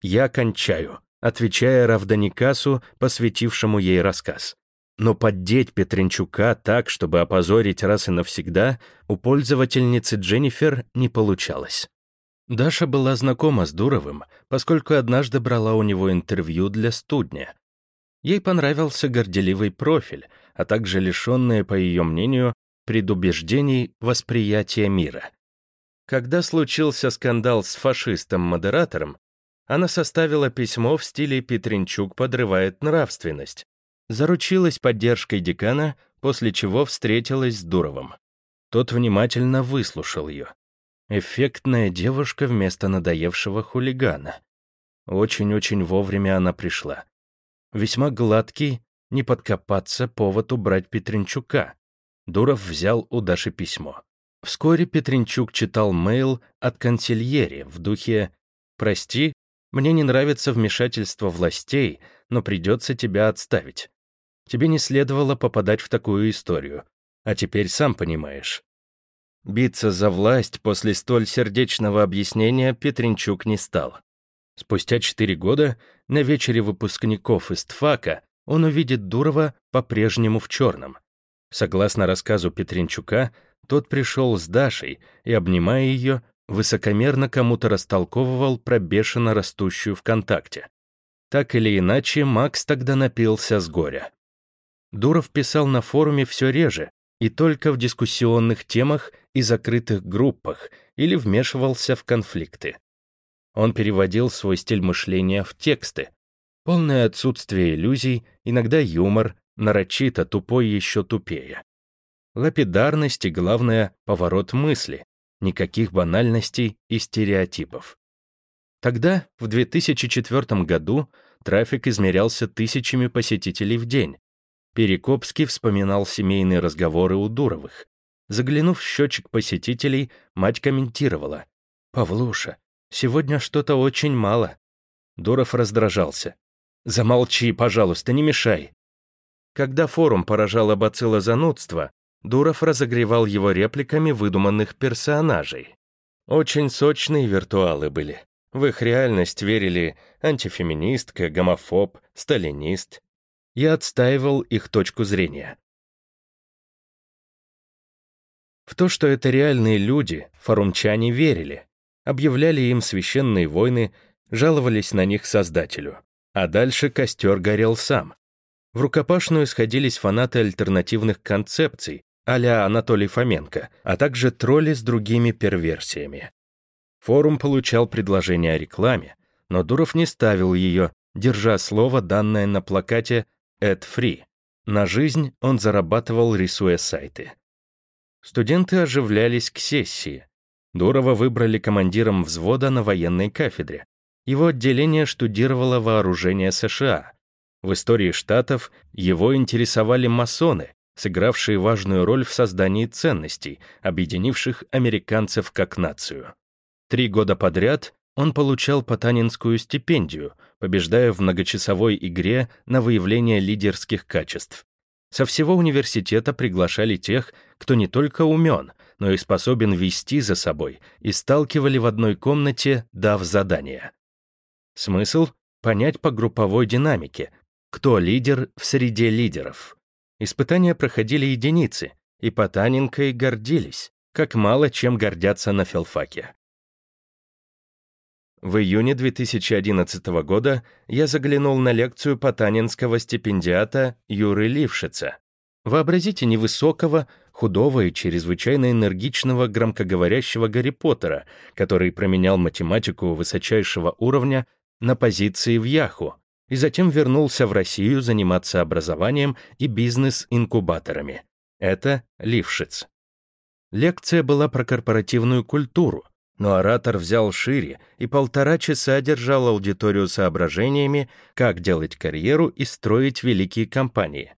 «Я кончаю отвечая Равданикасу, посвятившему ей рассказ. Но поддеть Петренчука так, чтобы опозорить раз и навсегда, у пользовательницы Дженнифер не получалось. Даша была знакома с Дуровым, поскольку однажды брала у него интервью для студня. Ей понравился горделивый профиль, а также лишенное, по ее мнению, предубеждений восприятия мира. Когда случился скандал с фашистом-модератором, Она составила письмо в стиле «Петренчук подрывает нравственность», заручилась поддержкой декана, после чего встретилась с Дуровым. Тот внимательно выслушал ее. Эффектная девушка вместо надоевшего хулигана. Очень-очень вовремя она пришла. Весьма гладкий, не подкопаться, повод убрать Петренчука. Дуров взял у Даши письмо. Вскоре Петренчук читал мейл от консильери в духе «Прости, мне не нравится вмешательство властей, но придется тебя отставить. Тебе не следовало попадать в такую историю, а теперь сам понимаешь». Биться за власть после столь сердечного объяснения Петренчук не стал. Спустя четыре года на вечере выпускников из ТФАКа он увидит Дурова по-прежнему в черном. Согласно рассказу Петренчука, тот пришел с Дашей и, обнимая ее, высокомерно кому-то растолковывал про бешено растущую ВКонтакте. Так или иначе, Макс тогда напился с горя. Дуров писал на форуме все реже и только в дискуссионных темах и закрытых группах или вмешивался в конфликты. Он переводил свой стиль мышления в тексты. Полное отсутствие иллюзий, иногда юмор, нарочито тупой еще тупее. Лапидарность и, главное, поворот мысли, никаких банальностей и стереотипов. Тогда, в 2004 году, трафик измерялся тысячами посетителей в день. Перекопский вспоминал семейные разговоры у Дуровых. Заглянув в счетчик посетителей, мать комментировала. «Павлуша, сегодня что-то очень мало». Дуров раздражался. «Замолчи, пожалуйста, не мешай». Когда форум поражало бацилла занудства, Дуров разогревал его репликами выдуманных персонажей. Очень сочные виртуалы были. В их реальность верили антифеминистка, гомофоб, сталинист. Я отстаивал их точку зрения. В то, что это реальные люди, форумчане верили. Объявляли им священные войны, жаловались на них Создателю. А дальше костер горел сам. В рукопашную сходились фанаты альтернативных концепций, а-ля Анатолий Фоменко, а также тролли с другими перверсиями. Форум получал предложение о рекламе, но Дуров не ставил ее, держа слово, данное на плакате «Ad Free». На жизнь он зарабатывал, рисуя сайты. Студенты оживлялись к сессии. Дурова выбрали командиром взвода на военной кафедре. Его отделение штудировало вооружение США. В истории Штатов его интересовали масоны, сыгравшие важную роль в создании ценностей, объединивших американцев как нацию. Три года подряд он получал Потанинскую стипендию, побеждая в многочасовой игре на выявление лидерских качеств. Со всего университета приглашали тех, кто не только умен, но и способен вести за собой, и сталкивали в одной комнате, дав задание. Смысл — понять по групповой динамике, кто лидер в среде лидеров. Испытания проходили единицы, и Потаненко и гордились, как мало чем гордятся на филфаке. В июне 2011 года я заглянул на лекцию потанинского стипендиата Юры Лившица. Вообразите невысокого, худого и чрезвычайно энергичного громкоговорящего Гарри Поттера, который променял математику высочайшего уровня на позиции в Яху, и затем вернулся в Россию заниматься образованием и бизнес-инкубаторами. Это Лившиц. Лекция была про корпоративную культуру, но оратор взял шире и полтора часа держал аудиторию соображениями, как делать карьеру и строить великие компании.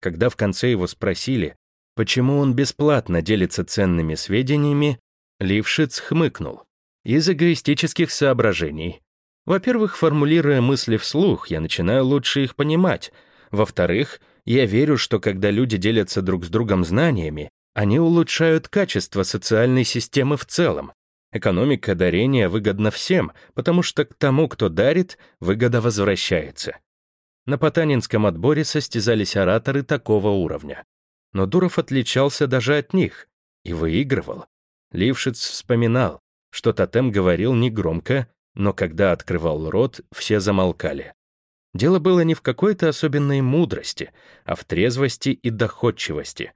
Когда в конце его спросили, почему он бесплатно делится ценными сведениями, Лившиц хмыкнул. Из эгоистических соображений. Во-первых, формулируя мысли вслух, я начинаю лучше их понимать. Во-вторых, я верю, что когда люди делятся друг с другом знаниями, они улучшают качество социальной системы в целом. Экономика дарения выгодна всем, потому что к тому, кто дарит, выгода возвращается. На Потанинском отборе состязались ораторы такого уровня. Но Дуров отличался даже от них и выигрывал. Лившиц вспоминал, что Тотем говорил негромко, но когда открывал рот, все замолкали. Дело было не в какой-то особенной мудрости, а в трезвости и доходчивости.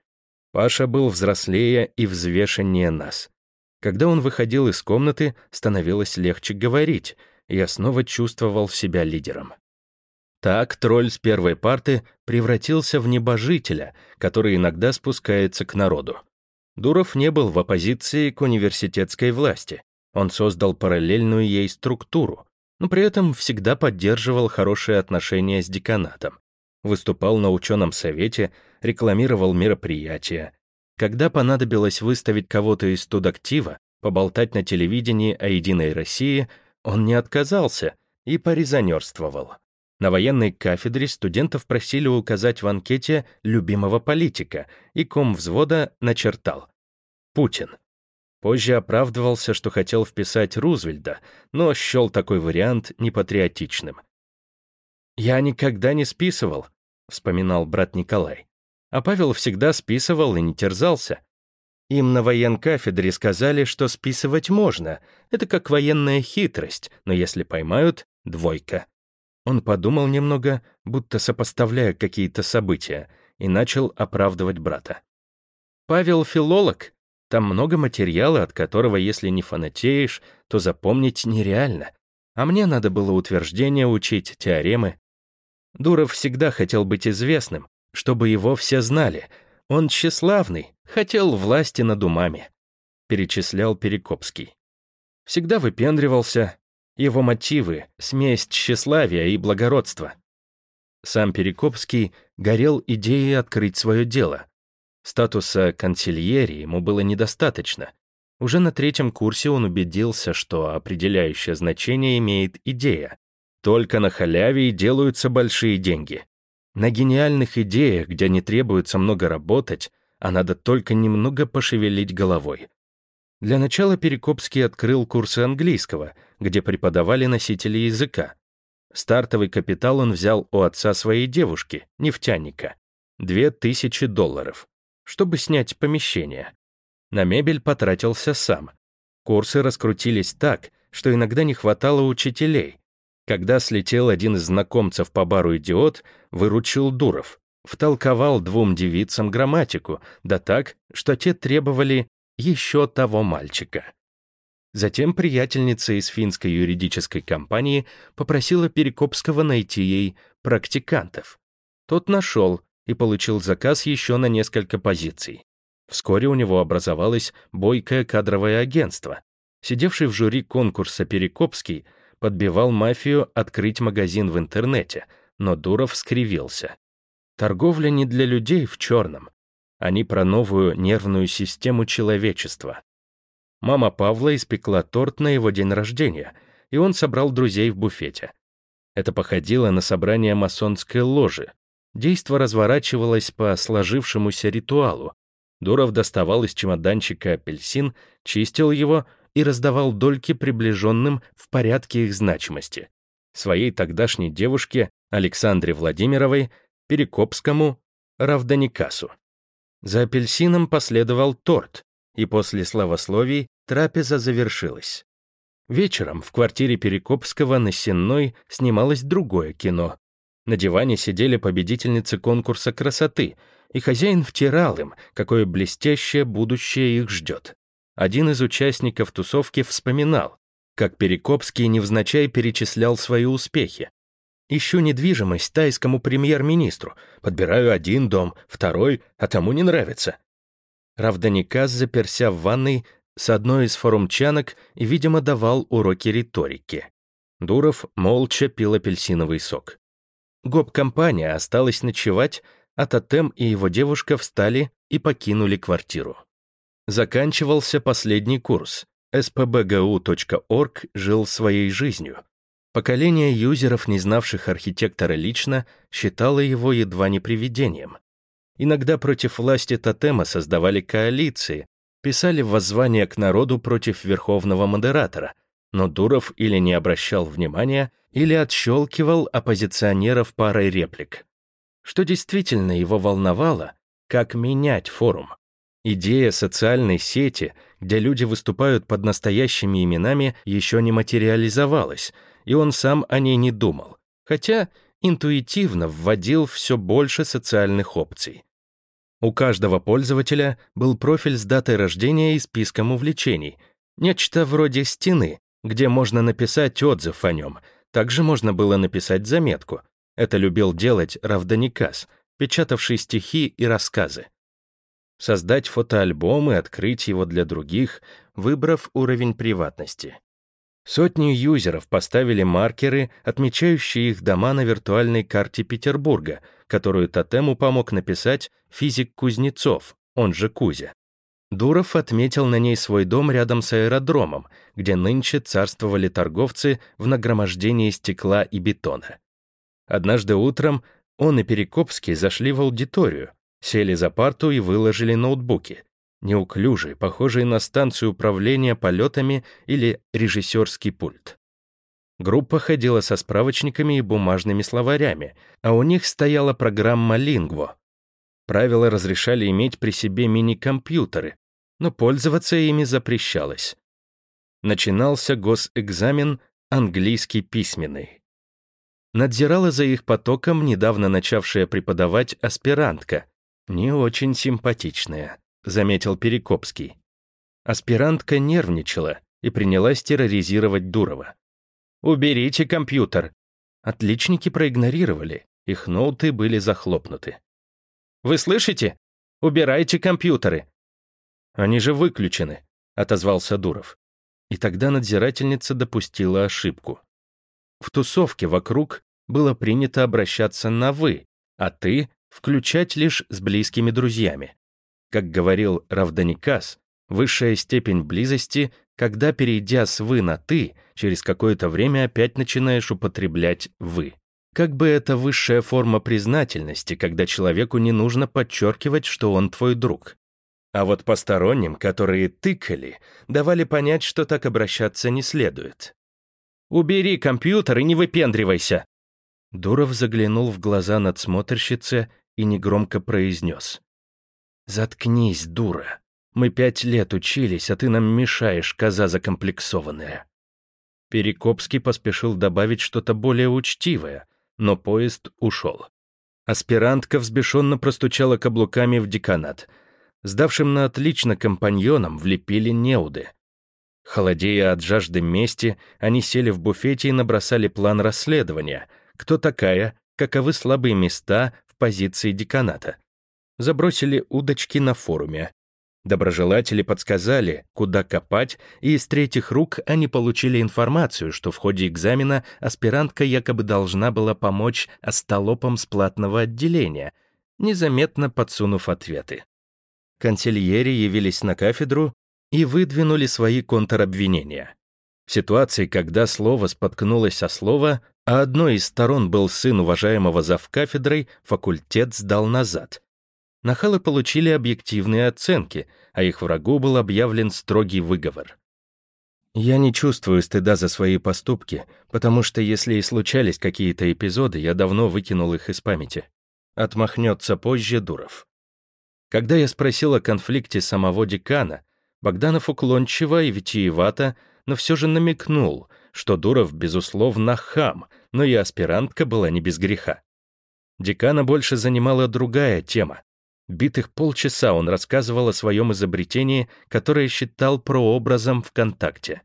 Паша был взрослее и взвешеннее нас. Когда он выходил из комнаты, становилось легче говорить, и я снова чувствовал себя лидером. Так тролль с первой парты превратился в небожителя, который иногда спускается к народу. Дуров не был в оппозиции к университетской власти. Он создал параллельную ей структуру, но при этом всегда поддерживал хорошие отношения с деканатом. Выступал на ученом совете, рекламировал мероприятия. Когда понадобилось выставить кого-то из студактива, поболтать на телевидении о «Единой России», он не отказался и порезонерствовал. На военной кафедре студентов просили указать в анкете любимого политика, и ком взвода начертал «Путин». Позже оправдывался, что хотел вписать Рузвельда, но счел такой вариант непатриотичным. «Я никогда не списывал», — вспоминал брат Николай. А Павел всегда списывал и не терзался. Им на военкафедре сказали, что списывать можно. Это как военная хитрость, но если поймают — двойка. Он подумал немного, будто сопоставляя какие-то события, и начал оправдывать брата. «Павел — филолог. Там много материала, от которого, если не фанатеешь, то запомнить нереально. А мне надо было утверждения учить, теоремы. Дуров всегда хотел быть известным, чтобы его все знали. Он тщеславный, хотел власти над умами», — перечислял Перекопский. Всегда выпендривался, его мотивы — смесь тщеславия и благородства. Сам Перекопский горел идеей открыть свое дело. Статуса консильери ему было недостаточно. Уже на третьем курсе он убедился, что определяющее значение имеет идея. Только на халяве и делаются большие деньги. На гениальных идеях, где не требуется много работать, а надо только немного пошевелить головой. Для начала Перекопский открыл курсы английского, где преподавали носители языка. Стартовый капитал он взял у отца своей девушки, нефтяника. Две тысячи долларов, чтобы снять помещение. На мебель потратился сам. Курсы раскрутились так, что иногда не хватало учителей. Когда слетел один из знакомцев по бару идиот, выручил Дуров. Втолковал двум девицам грамматику, да так, что те требовали еще того мальчика. Затем приятельница из финской юридической компании попросила Перекопского найти ей практикантов. Тот нашел и получил заказ еще на несколько позиций. Вскоре у него образовалось бойкое кадровое агентство. Сидевший в жюри конкурса Перекопский подбивал мафию открыть магазин в интернете, но Дуров скривился. Торговля не для людей в черном, они про новую нервную систему человечества. Мама Павла испекла торт на его день рождения, и он собрал друзей в буфете. Это походило на собрание масонской ложи. Действо разворачивалось по сложившемуся ритуалу. Дуров доставал из чемоданчика апельсин, чистил его и раздавал дольки приближенным в порядке их значимости. Своей тогдашней девушке, Александре Владимировой, Перекопскому, Равданикасу. За апельсином последовал торт, и после славословий трапеза завершилась. Вечером в квартире Перекопского на Сенной снималось другое кино. На диване сидели победительницы конкурса красоты, и хозяин втирал им, какое блестящее будущее их ждет. Один из участников тусовки вспоминал, как Перекопский невзначай перечислял свои успехи, Ищу недвижимость тайскому премьер-министру. Подбираю один дом, второй, а тому не нравится. Равданикас, заперся в ванной, с одной из форумчанок и, видимо, давал уроки риторики. Дуров молча пил апельсиновый сок. Гоп-компания осталась ночевать, а Тотем и его девушка встали и покинули квартиру. Заканчивался последний курс. spbgu.org жил своей жизнью. Поколение юзеров, не знавших архитектора лично, считало его едва не привидением. Иногда против власти тотема создавали коалиции, писали воззвания к народу против верховного модератора, но Дуров или не обращал внимания, или отщелкивал оппозиционеров парой реплик. Что действительно его волновало, как менять форум. Идея социальной сети, где люди выступают под настоящими именами, еще не материализовалась — и он сам о ней не думал, хотя интуитивно вводил все больше социальных опций. У каждого пользователя был профиль с датой рождения и списком увлечений, нечто вроде стены, где можно написать отзыв о нем. Также можно было написать заметку. Это любил делать Равданикас, печатавший стихи и рассказы. Создать фотоальбом и открыть его для других, выбрав уровень приватности. Сотни юзеров поставили маркеры, отмечающие их дома на виртуальной карте Петербурга, которую Тотему помог написать физик Кузнецов, он же Кузя. Дуров отметил на ней свой дом рядом с аэродромом, где нынче царствовали торговцы в нагромождении стекла и бетона. Однажды утром он и Перекопский зашли в аудиторию, сели за парту и выложили ноутбуки неуклюжий, похожий на станцию управления полетами или режиссерский пульт. Группа ходила со справочниками и бумажными словарями, а у них стояла программа Lingvo. Правила разрешали иметь при себе мини-компьютеры, но пользоваться ими запрещалось. Начинался госэкзамен английский письменный. Надзирала за их потоком недавно начавшая преподавать аспирантка, не очень симпатичная. — заметил Перекопский. Аспирантка нервничала и принялась терроризировать Дурова. «Уберите компьютер!» Отличники проигнорировали, их ноуты были захлопнуты. «Вы слышите? Убирайте компьютеры!» «Они же выключены», — отозвался Дуров. И тогда надзирательница допустила ошибку. В тусовке вокруг было принято обращаться на «вы», а «ты» включать лишь с близкими друзьями. Как говорил Равданикас, высшая степень близости, когда, перейдя с «вы» на «ты», через какое-то время опять начинаешь употреблять «вы». Как бы это высшая форма признательности, когда человеку не нужно подчеркивать, что он твой друг. А вот посторонним, которые тыкали, давали понять, что так обращаться не следует. «Убери компьютер и не выпендривайся!» Дуров заглянул в глаза надсмотрщице и негромко произнес. «Заткнись, дура. Мы пять лет учились, а ты нам мешаешь, коза закомплексованная». Перекопский поспешил добавить что-то более учтивое, но поезд ушел. Аспирантка взбешенно простучала каблуками в деканат. Сдавшим на отлично компаньонам влепили неуды. Холодея от жажды мести, они сели в буфете и набросали план расследования. Кто такая, каковы слабые места в позиции деканата забросили удочки на форуме. Доброжелатели подсказали, куда копать, и из третьих рук они получили информацию, что в ходе экзамена аспирантка якобы должна была помочь остолопам с платного отделения, незаметно подсунув ответы. Консильери явились на кафедру и выдвинули свои контробвинения. В ситуации, когда слово споткнулось о слово, а одной из сторон был сын уважаемого завкафедрой, факультет сдал назад, нахалы получили объективные оценки, а их врагу был объявлен строгий выговор. Я не чувствую стыда за свои поступки, потому что если и случались какие-то эпизоды, я давно выкинул их из памяти. Отмахнется позже Дуров. Когда я спросил о конфликте самого декана, Богданов уклончиво и витиевато, но все же намекнул, что Дуров, безусловно, хам, но и аспирантка была не без греха. Декана больше занимала другая тема Битых полчаса он рассказывал о своем изобретении, которое считал прообразом ВКонтакте.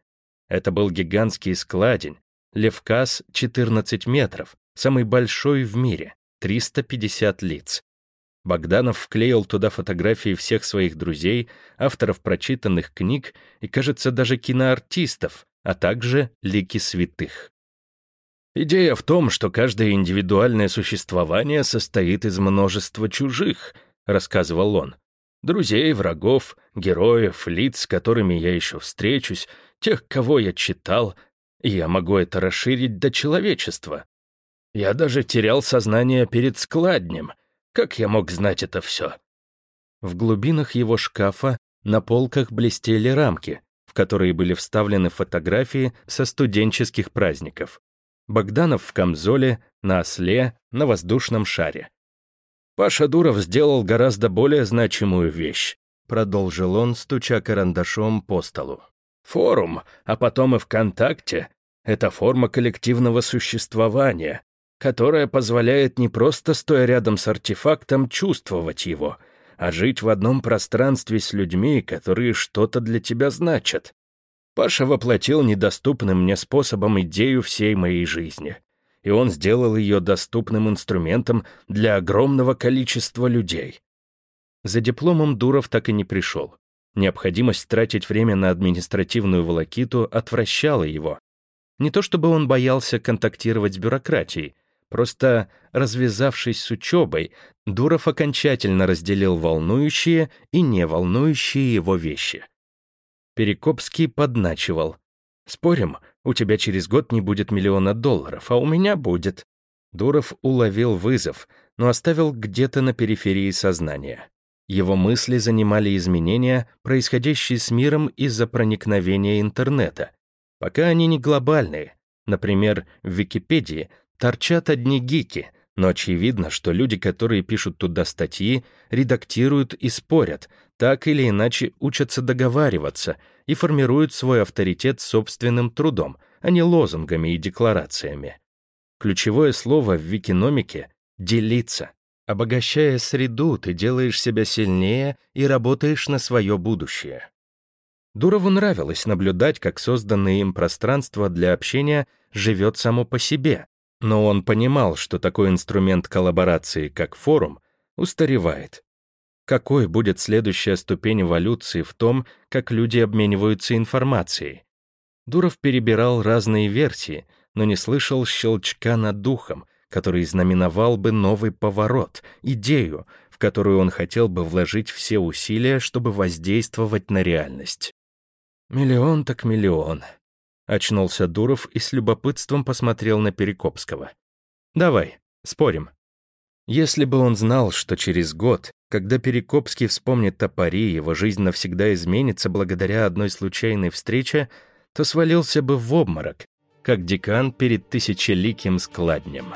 Это был гигантский складень, Левказ 14 метров, самый большой в мире, 350 лиц. Богданов вклеил туда фотографии всех своих друзей, авторов прочитанных книг и, кажется, даже киноартистов, а также лики святых. Идея в том, что каждое индивидуальное существование состоит из множества чужих — рассказывал он. Друзей, врагов, героев, лиц, с которыми я еще встречусь, тех, кого я читал, и я могу это расширить до человечества. Я даже терял сознание перед складнем. Как я мог знать это все? В глубинах его шкафа на полках блестели рамки, в которые были вставлены фотографии со студенческих праздников. Богданов в камзоле, на осле, на воздушном шаре. Паша Дуров сделал гораздо более значимую вещь, продолжил он, стуча карандашом по столу. Форум, а потом и ВКонтакте — это форма коллективного существования, которая позволяет не просто стоя рядом с артефактом чувствовать его, а жить в одном пространстве с людьми, которые что-то для тебя значат. Паша воплотил недоступным мне способом идею всей моей жизни. И он сделал ее доступным инструментом для огромного количества людей. За дипломом Дуров так и не пришел. Необходимость тратить время на административную волокиту отвращала его. Не то чтобы он боялся контактировать с бюрократией, просто, развязавшись с учебой, Дуров окончательно разделил волнующие и не волнующие его вещи. Перекопский подначивал. «Спорим, у тебя через год не будет миллиона долларов, а у меня будет». Дуров уловил вызов, но оставил где-то на периферии сознания. Его мысли занимали изменения, происходящие с миром из-за проникновения интернета. Пока они не глобальные. Например, в Википедии торчат одни гики, но очевидно, что люди, которые пишут туда статьи, редактируют и спорят, так или иначе учатся договариваться и формируют свой авторитет собственным трудом, а не лозунгами и декларациями. Ключевое слово в викиномике — «делиться». Обогащая среду, ты делаешь себя сильнее и работаешь на свое будущее. Дурову нравилось наблюдать, как созданное им пространство для общения живет само по себе, но он понимал, что такой инструмент коллаборации, как форум, устаревает. Какой будет следующая ступень эволюции в том, как люди обмениваются информацией? Дуров перебирал разные версии, но не слышал щелчка над духом — который знаменовал бы новый поворот, идею, в которую он хотел бы вложить все усилия, чтобы воздействовать на реальность. «Миллион так миллион», — очнулся Дуров и с любопытством посмотрел на Перекопского. «Давай, спорим». Если бы он знал, что через год, когда Перекопский вспомнит топори, его жизнь навсегда изменится благодаря одной случайной встрече, то свалился бы в обморок, как декан перед тысячеликим складнем.